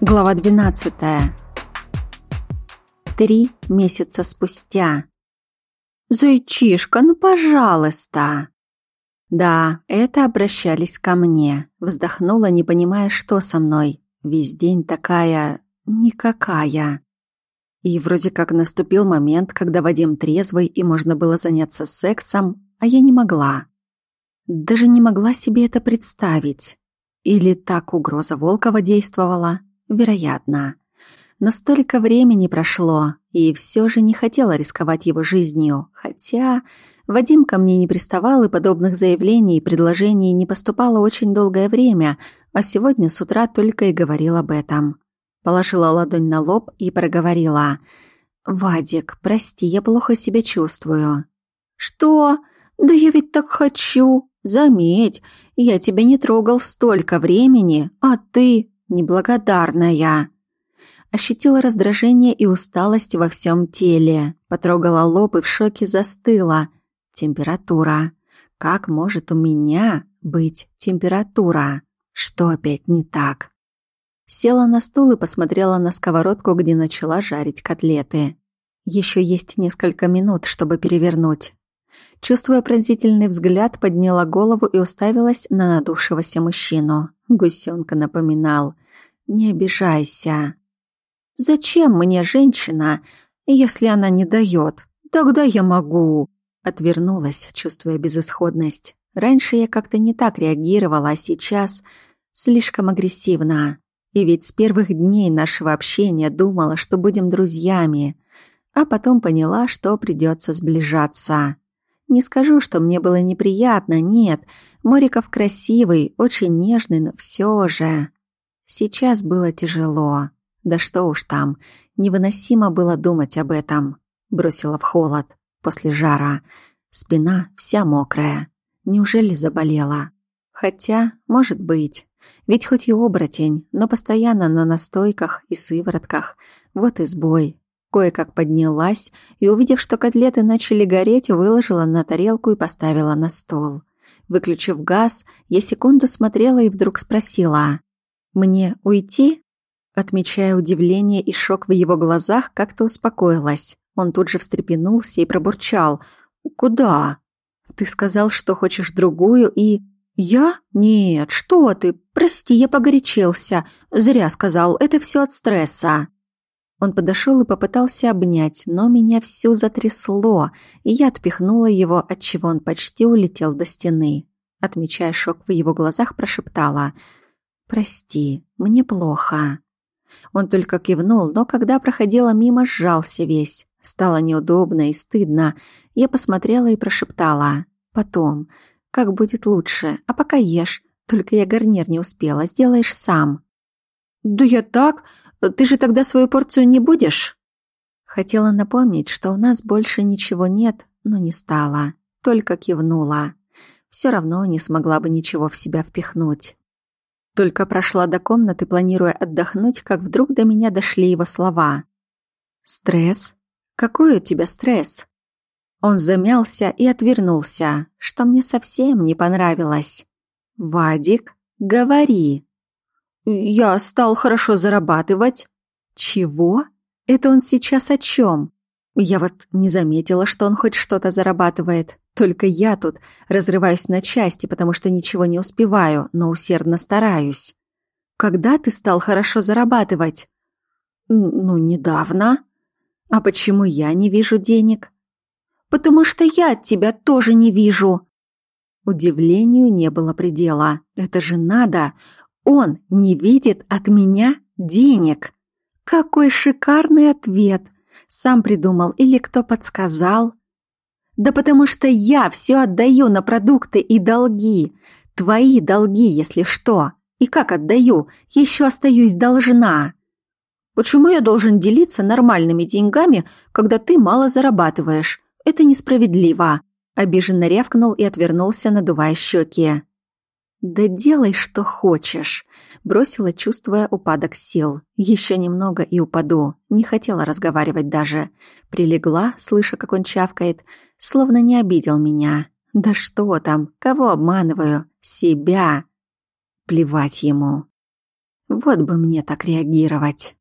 Глава 12. Три месяца спустя. «Зайчишка, ну пожалуйста!» Да, это обращались ко мне. Вздохнула, не понимая, что со мной. Весь день такая... никакая. И вроде как наступил момент, когда Вадим трезвый и можно было заняться сексом, а я не могла. Даже не могла себе это представить. Или так угроза Волкова действовала? Вероятно. Но столько времени прошло, и все же не хотела рисковать его жизнью, хотя Вадим ко мне не приставал, и подобных заявлений и предложений не поступало очень долгое время, а сегодня с утра только и говорил об этом. Положила ладонь на лоб и проговорила. «Вадик, прости, я плохо себя чувствую». «Что? Да я ведь так хочу. Заметь, я тебя не трогал столько времени, а ты неблагодарная». Ощутила раздражение и усталость во всем теле. Потрогала лоб и в шоке застыла. Температура. Как может у меня быть температура? Что опять не так? Села на стул и посмотрела на сковородку, где начала жарить котлеты. Еще есть несколько минут, чтобы перевернуть. Чувствуя пронзительный взгляд, подняла голову и уставилась на надувшегося мужчину. Гусенка напоминал. «Не обижайся». «Зачем мне женщина, если она не дает? Тогда я могу». Отвернулась, чувствуя безысходность. Раньше я как-то не так реагировала, а сейчас слишком агрессивно. И ведь с первых дней нашего общения думала, что будем друзьями, а потом поняла, что придется сближаться. Не скажу, что мне было неприятно, нет. Мориков красивый, очень нежный, но все же. Сейчас было тяжело. Да что уж там, невыносимо было думать об этом. Бросила в холод после жара. Спина вся мокрая. Неужели заболела? Хотя, может быть. Ведь хоть и оборотень, но постоянно на настойках и сыворотках. Вот и сбой. Кое-как поднялась и, увидев, что котлеты начали гореть, выложила на тарелку и поставила на стол. Выключив газ, я секунду смотрела и вдруг спросила. «Мне уйти?» Отмечая удивление и шок в его глазах, как-то успокоилась. Он тут же встрепенулся и пробурчал. «Куда?» «Ты сказал, что хочешь другую и...» «Я? Нет, что ты? Прости, я погорячился. Зря сказал, это все от стресса». Он подошел и попытался обнять, но меня всю затрясло, и я отпихнула его, отчего он почти улетел до стены. Отмечая шок в его глазах, прошептала «Прости, мне плохо». Он только кивнул, но когда проходила мимо, сжался весь. Стало неудобно и стыдно. Я посмотрела и прошептала «Потом, как будет лучше, а пока ешь. Только я гарнир не успела, сделаешь сам». «Да я так? Ты же тогда свою порцию не будешь?» Хотела напомнить, что у нас больше ничего нет, но не стала. Только кивнула. Все равно не смогла бы ничего в себя впихнуть. Только прошла до комнаты, планируя отдохнуть, как вдруг до меня дошли его слова. «Стресс? Какой у тебя стресс?» Он замялся и отвернулся, что мне совсем не понравилось. «Вадик, говори!» «Я стал хорошо зарабатывать». «Чего? Это он сейчас о чем?» Я вот не заметила, что он хоть что-то зарабатывает. Только я тут разрываюсь на части, потому что ничего не успеваю, но усердно стараюсь. Когда ты стал хорошо зарабатывать? Ну, недавно. А почему я не вижу денег? Потому что я тебя тоже не вижу. Удивлению не было предела. Это же надо. Он не видит от меня денег. Какой шикарный ответ! Сам придумал или кто подсказал? Да потому что я все отдаю на продукты и долги. Твои долги, если что. И как отдаю? Еще остаюсь должна. Почему я должен делиться нормальными деньгами, когда ты мало зарабатываешь? Это несправедливо. Обиженно рявкнул и отвернулся, надувая щеки. «Да делай, что хочешь», — бросила, чувствуя упадок сил. «Еще немного и упаду». Не хотела разговаривать даже. Прилегла, слыша, как он чавкает, словно не обидел меня. «Да что там? Кого обманываю? Себя!» Плевать ему. Вот бы мне так реагировать.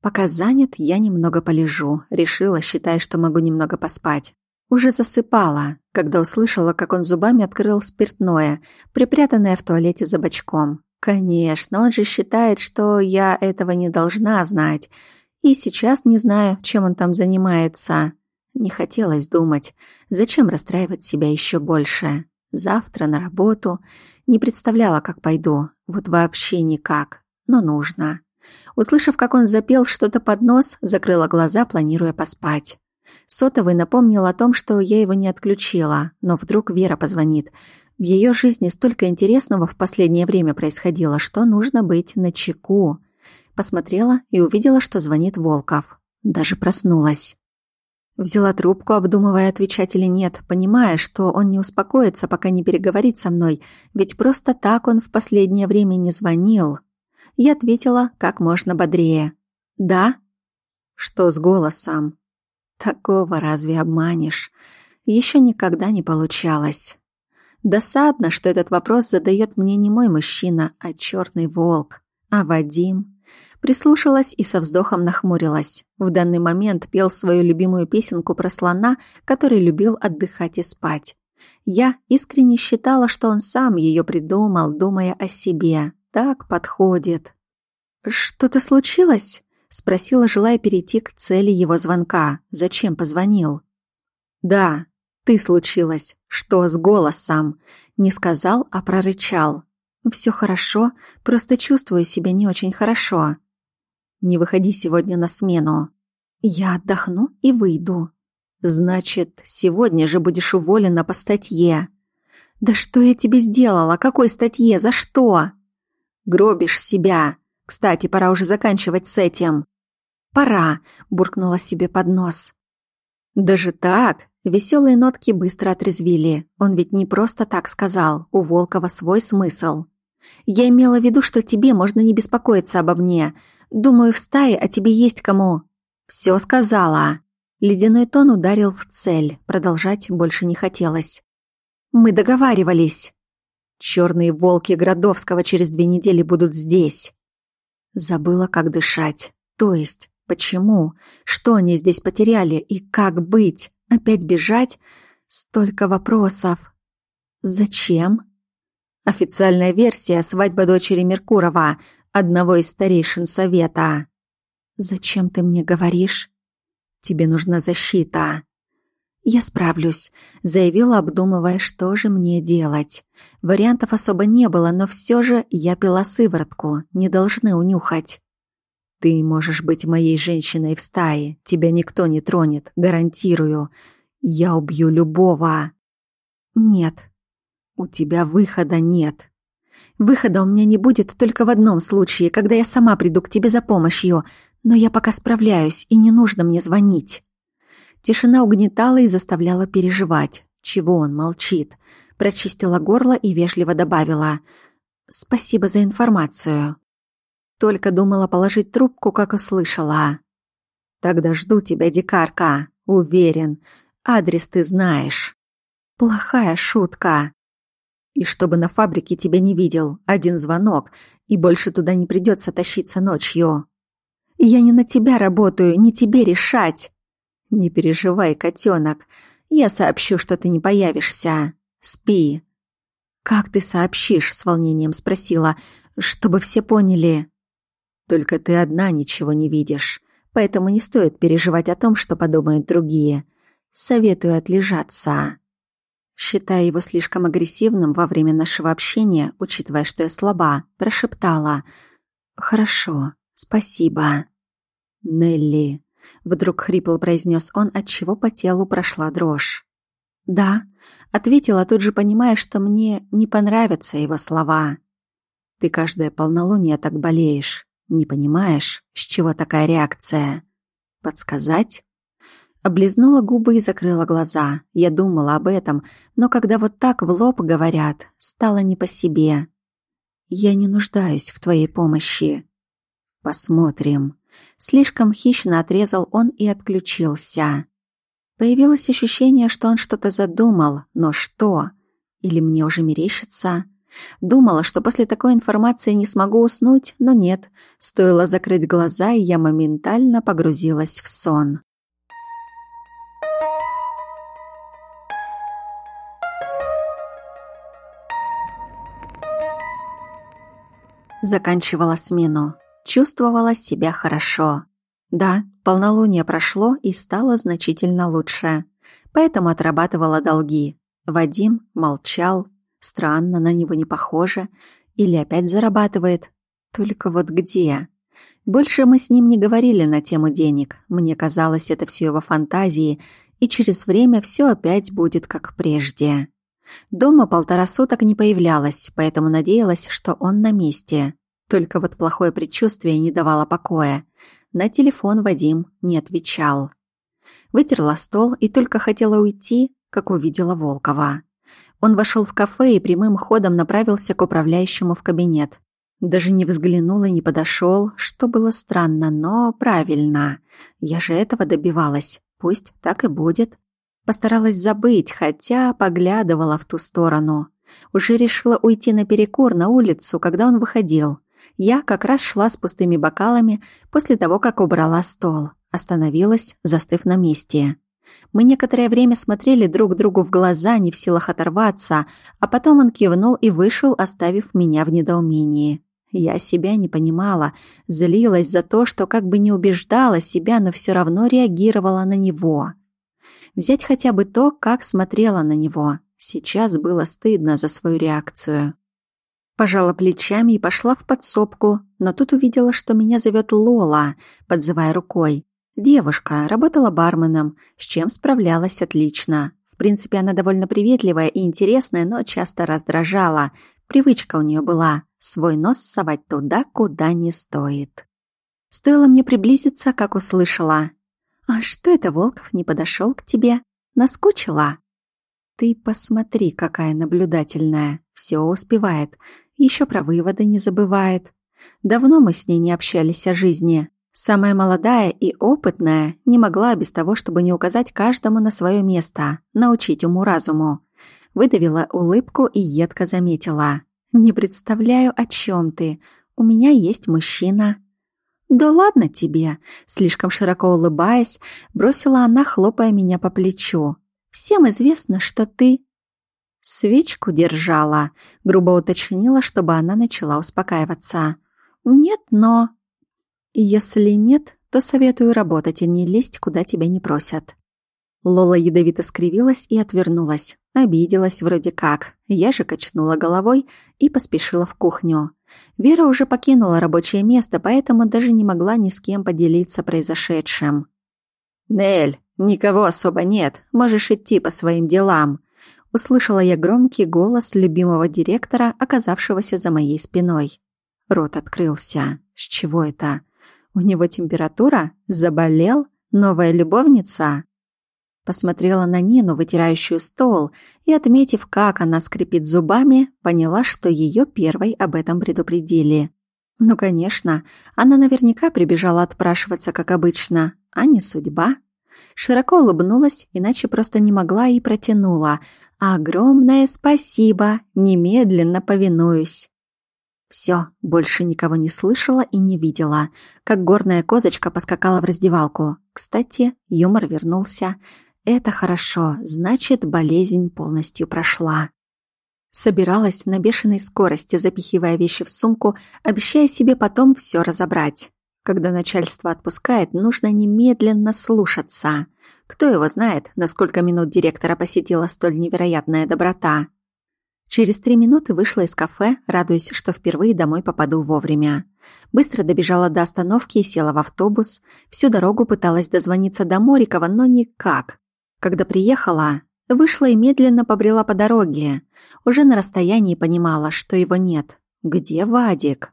Пока занят, я немного полежу. Решила, считая, что могу немного поспать. Уже засыпала, когда услышала, как он зубами открыл спиртное, припрятанное в туалете за бочком. Конечно, он же считает, что я этого не должна знать. И сейчас не знаю, чем он там занимается. Не хотелось думать, зачем расстраивать себя еще больше. Завтра на работу. Не представляла, как пойду. Вот вообще никак. Но нужно. Услышав, как он запел что-то под нос, закрыла глаза, планируя поспать. Сотовый напомнил о том, что я его не отключила, но вдруг Вера позвонит. В ее жизни столько интересного в последнее время происходило, что нужно быть начеку. Посмотрела и увидела, что звонит Волков. Даже проснулась. Взяла трубку, обдумывая, отвечать или нет, понимая, что он не успокоится, пока не переговорит со мной, ведь просто так он в последнее время не звонил. Я ответила как можно бодрее. «Да?» «Что с голосом?» «Такого разве обманешь?» Еще никогда не получалось. Досадно, что этот вопрос задает мне не мой мужчина, а черный волк, а Вадим. Прислушалась и со вздохом нахмурилась. В данный момент пел свою любимую песенку про слона, который любил отдыхать и спать. Я искренне считала, что он сам ее придумал, думая о себе. Так подходит. «Что-то случилось?» — спросила, желая перейти к цели его звонка. «Зачем позвонил?» «Да, ты случилось. Что с голосом?» Не сказал, а прорычал. «Все хорошо, просто чувствую себя не очень хорошо». Не выходи сегодня на смену. Я отдохну и выйду. Значит, сегодня же будешь уволена по статье. Да что я тебе сделала? Какой статье? За что? Гробишь себя. Кстати, пора уже заканчивать с этим. Пора, буркнула себе под нос. Даже так? Веселые нотки быстро отрезвили. Он ведь не просто так сказал. У Волкова свой смысл. Я имела в виду, что тебе можно не беспокоиться обо мне. Думаю, в стае о тебе есть кому. Все сказала. Ледяной тон ударил в цель. Продолжать больше не хотелось. Мы договаривались. Черные волки Градовского через две недели будут здесь. Забыла, как дышать. То есть, почему? Что они здесь потеряли? И как быть? Опять бежать? Столько вопросов. Зачем? Официальная версия свадьба дочери Меркурова одного из старейшин совета. «Зачем ты мне говоришь?» «Тебе нужна защита». «Я справлюсь», — заявила, обдумывая, что же мне делать. Вариантов особо не было, но все же я пила сыворотку, не должны унюхать. «Ты можешь быть моей женщиной в стае, тебя никто не тронет, гарантирую. Я убью любого». «Нет, у тебя выхода нет», Выхода у меня не будет только в одном случае, когда я сама приду к тебе за помощью, но я пока справляюсь, и не нужно мне звонить». Тишина угнетала и заставляла переживать. Чего он молчит? Прочистила горло и вежливо добавила. «Спасибо за информацию». Только думала положить трубку, как услышала. «Тогда жду тебя, дикарка. Уверен. Адрес ты знаешь». «Плохая шутка». И чтобы на фабрике тебя не видел, один звонок, и больше туда не придется тащиться ночью. Я не на тебя работаю, не тебе решать. Не переживай, котенок. Я сообщу, что ты не появишься. Спи. Как ты сообщишь? С волнением спросила, чтобы все поняли. Только ты одна ничего не видишь, поэтому не стоит переживать о том, что подумают другие. Советую отлежаться. Считая его слишком агрессивным во время нашего общения, учитывая, что я слаба, прошептала «Хорошо, спасибо». «Нелли», — вдруг хрипло произнес он, отчего по телу прошла дрожь. «Да», — ответила, тут же понимая, что мне не понравятся его слова. «Ты каждое полнолуние так болеешь. Не понимаешь, с чего такая реакция? Подсказать?» Облизнула губы и закрыла глаза. Я думала об этом, но когда вот так в лоб говорят, стало не по себе. Я не нуждаюсь в твоей помощи. Посмотрим. Слишком хищно отрезал он и отключился. Появилось ощущение, что он что-то задумал, но что? Или мне уже мерещится? Думала, что после такой информации не смогу уснуть, но нет. Стоило закрыть глаза, и я моментально погрузилась в сон. Заканчивала смену. Чувствовала себя хорошо. Да, полнолуние прошло и стало значительно лучше. Поэтому отрабатывала долги. Вадим молчал. Странно, на него не похоже. Или опять зарабатывает. Только вот где? Больше мы с ним не говорили на тему денег. Мне казалось, это все его фантазии, и через время все опять будет как прежде. Дома полтора суток не появлялась, поэтому надеялась, что он на месте. Только вот плохое предчувствие не давало покоя. На телефон Вадим не отвечал. Вытерла стол и только хотела уйти, как увидела Волкова. Он вошел в кафе и прямым ходом направился к управляющему в кабинет. Даже не взглянул и не подошел, что было странно, но правильно. Я же этого добивалась. Пусть так и будет. Постаралась забыть, хотя поглядывала в ту сторону. Уже решила уйти на перекур на улицу, когда он выходил. Я как раз шла с пустыми бокалами после того, как убрала стол. Остановилась, застыв на месте. Мы некоторое время смотрели друг другу в глаза, не в силах оторваться, а потом он кивнул и вышел, оставив меня в недоумении. Я себя не понимала, злилась за то, что как бы не убеждала себя, но все равно реагировала на него. Взять хотя бы то, как смотрела на него. Сейчас было стыдно за свою реакцию. Пожала плечами и пошла в подсобку, но тут увидела, что меня зовет Лола, подзывая рукой. Девушка, работала барменом, с чем справлялась отлично. В принципе, она довольно приветливая и интересная, но часто раздражала. Привычка у нее была свой нос совать туда, куда не стоит. Стоило мне приблизиться, как услышала. «А что это Волков не подошел к тебе? Наскучила?» «Ты посмотри, какая наблюдательная. Все успевает. Еще про выводы не забывает. Давно мы с ней не общались о жизни. Самая молодая и опытная не могла без того, чтобы не указать каждому на свое место, научить уму-разуму. Выдавила улыбку и едко заметила. «Не представляю, о чем ты. У меня есть мужчина». «Да ладно тебе!» Слишком широко улыбаясь, бросила она, хлопая меня по плечу. «Всем известно, что ты...» «Свечку держала», — грубо уточнила, чтобы она начала успокаиваться. «Нет, но...» «Если нет, то советую работать, а не лезть, куда тебя не просят». Лола ядовито скривилась и отвернулась. Обиделась вроде как. Я же качнула головой и поспешила в кухню. Вера уже покинула рабочее место, поэтому даже не могла ни с кем поделиться произошедшим. «Нель, никого особо нет, можешь идти по своим делам», услышала я громкий голос любимого директора, оказавшегося за моей спиной. Рот открылся. С чего это? У него температура? Заболел? Новая любовница? Посмотрела на Нину, вытирающую стол, и, отметив, как она скрипит зубами, поняла, что ее первой об этом предупредили. Ну, конечно, она наверняка прибежала отпрашиваться, как обычно, а не судьба. Широко улыбнулась, иначе просто не могла и протянула. «Огромное спасибо! Немедленно повинуюсь!» Все, больше никого не слышала и не видела, как горная козочка поскакала в раздевалку. Кстати, юмор вернулся. Это хорошо, значит, болезнь полностью прошла. Собиралась на бешеной скорости, запихивая вещи в сумку, обещая себе потом все разобрать. Когда начальство отпускает, нужно немедленно слушаться. Кто его знает, на сколько минут директора посетила столь невероятная доброта. Через три минуты вышла из кафе, радуясь, что впервые домой попаду вовремя. Быстро добежала до остановки и села в автобус. Всю дорогу пыталась дозвониться до Морикова, но никак. Когда приехала, вышла и медленно побрела по дороге. Уже на расстоянии понимала, что его нет. Где Вадик?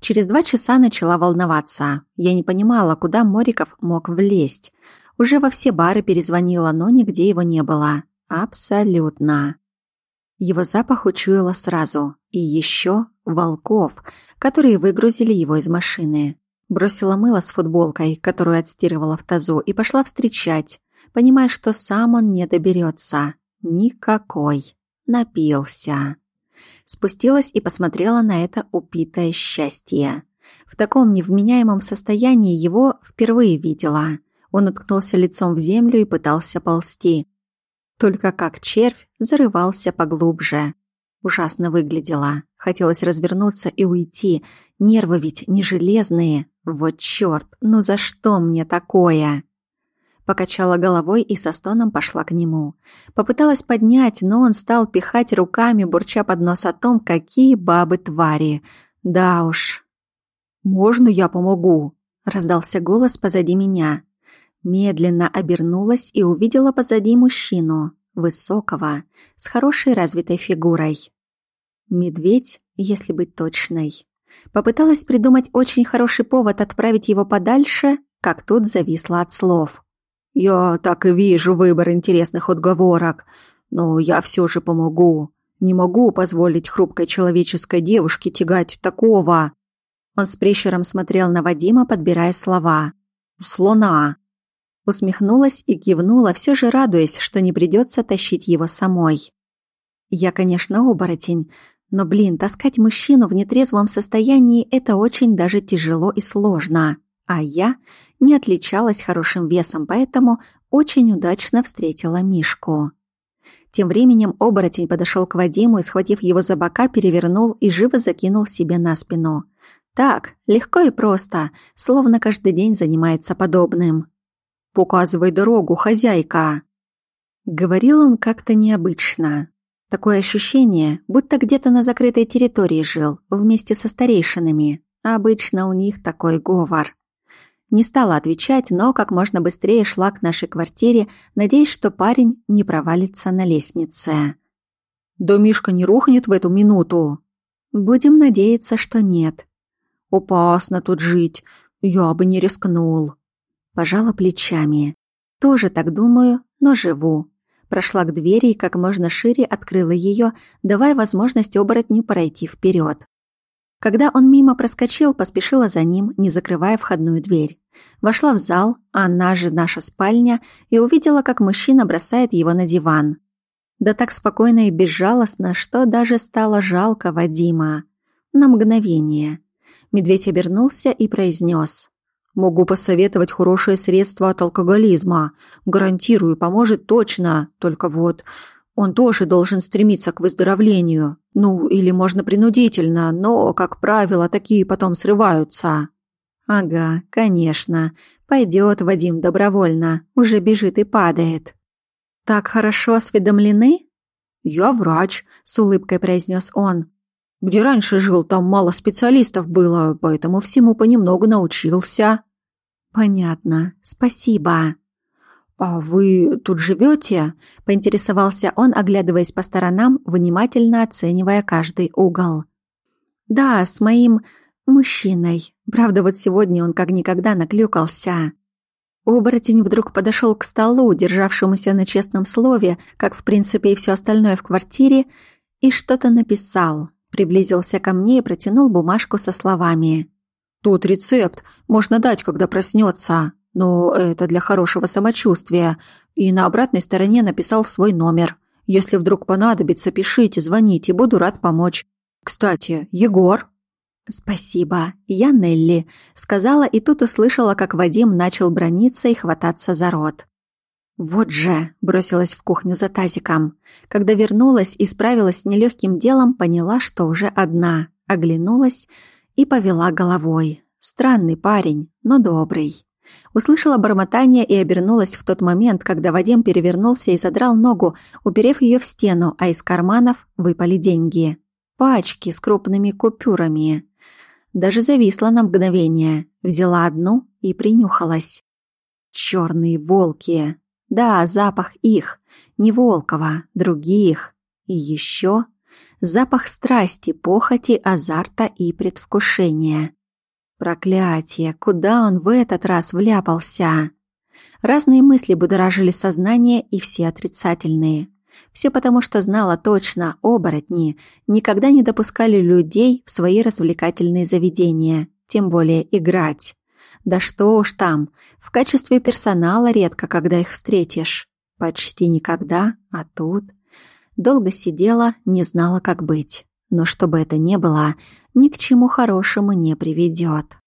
Через два часа начала волноваться. Я не понимала, куда Мориков мог влезть. Уже во все бары перезвонила, но нигде его не было. Абсолютно. Его запах учуяла сразу. И еще волков, которые выгрузили его из машины. Бросила мыло с футболкой, которую отстирывала в тазу, и пошла встречать понимая, что сам он не доберется. Никакой. Напился. Спустилась и посмотрела на это упитое счастье. В таком невменяемом состоянии его впервые видела. Он уткнулся лицом в землю и пытался ползти. Только как червь зарывался поглубже. Ужасно выглядело. Хотелось развернуться и уйти. Нервы ведь не железные. Вот чёрт, ну за что мне такое? Покачала головой и со стоном пошла к нему. Попыталась поднять, но он стал пихать руками, бурча под нос о том, какие бабы твари. Да уж. «Можно я помогу?» — раздался голос позади меня. Медленно обернулась и увидела позади мужчину, высокого, с хорошей развитой фигурой. Медведь, если быть точной. Попыталась придумать очень хороший повод отправить его подальше, как тут зависла от слов. «Я так и вижу выбор интересных отговорок, но я все же помогу. Не могу позволить хрупкой человеческой девушке тягать такого». Он с прищуром смотрел на Вадима, подбирая слова. «Слона». Усмехнулась и кивнула, все же радуясь, что не придется тащить его самой. Я, конечно, оборотень, но, блин, таскать мужчину в нетрезвом состоянии – это очень даже тяжело и сложно. А я не отличалась хорошим весом, поэтому очень удачно встретила Мишку. Тем временем оборотень подошел к Вадиму и, схватив его за бока, перевернул и живо закинул себе на спину. Так, легко и просто, словно каждый день занимается подобным. «Показывай дорогу, хозяйка!» Говорил он как-то необычно, Такое ощущение, будто где-то на закрытой территории жил, вместе со старейшинами. Обычно у них такой говор. Не стала отвечать, но как можно быстрее шла к нашей квартире, надеясь, что парень не провалится на лестнице. «Да Мишка не рухнет в эту минуту!» «Будем надеяться, что нет». «Опасно тут жить, я бы не рискнул». Пожала плечами. «Тоже так думаю, но живу прошла к двери и как можно шире открыла ее, давая возможность оборотню пройти вперед. Когда он мимо проскочил, поспешила за ним, не закрывая входную дверь. Вошла в зал, а она же наша спальня, и увидела, как мужчина бросает его на диван. Да так спокойно и безжалостно, что даже стало жалко Вадима. На мгновение. Медведь обернулся и произнес. Могу посоветовать хорошее средство от алкоголизма. Гарантирую, поможет точно. Только вот он тоже должен стремиться к выздоровлению. Ну, или можно принудительно, но, как правило, такие потом срываются. Ага, конечно. Пойдет Вадим добровольно. Уже бежит и падает. Так хорошо осведомлены? Я врач, с улыбкой произнес он. Где раньше жил, там мало специалистов было, поэтому всему понемногу научился». «Понятно. Спасибо». «А вы тут живете?» — поинтересовался он, оглядываясь по сторонам, внимательно оценивая каждый угол. «Да, с моим мужчиной. Правда, вот сегодня он как никогда наклюкался». Оборотень вдруг подошел к столу, державшемуся на честном слове, как в принципе и все остальное в квартире, и что-то написал приблизился ко мне и протянул бумажку со словами. «Тут рецепт. Можно дать, когда проснется. Но это для хорошего самочувствия». И на обратной стороне написал свой номер. «Если вдруг понадобится, пишите, звоните, буду рад помочь. Кстати, Егор?» «Спасибо, я Нелли», — сказала и тут услышала, как Вадим начал брониться и хвататься за рот. Вот же, бросилась в кухню за тазиком. Когда вернулась и справилась с нелегким делом, поняла, что уже одна. Оглянулась и повела головой. Странный парень, но добрый. Услышала бормотание и обернулась в тот момент, когда Вадим перевернулся и задрал ногу, уперев ее в стену, а из карманов выпали деньги. Пачки с крупными купюрами. Даже зависла на мгновение, взяла одну и принюхалась. Черные волки. Да, запах их, не Волкова, других. И еще запах страсти, похоти, азарта и предвкушения. Проклятие, куда он в этот раз вляпался? Разные мысли будоражили сознание, и все отрицательные. Все потому, что знала точно, оборотни никогда не допускали людей в свои развлекательные заведения, тем более играть. Да что уж там, в качестве персонала редко, когда их встретишь. Почти никогда, а тут... Долго сидела, не знала, как быть. Но чтобы это не было, ни к чему хорошему не приведет.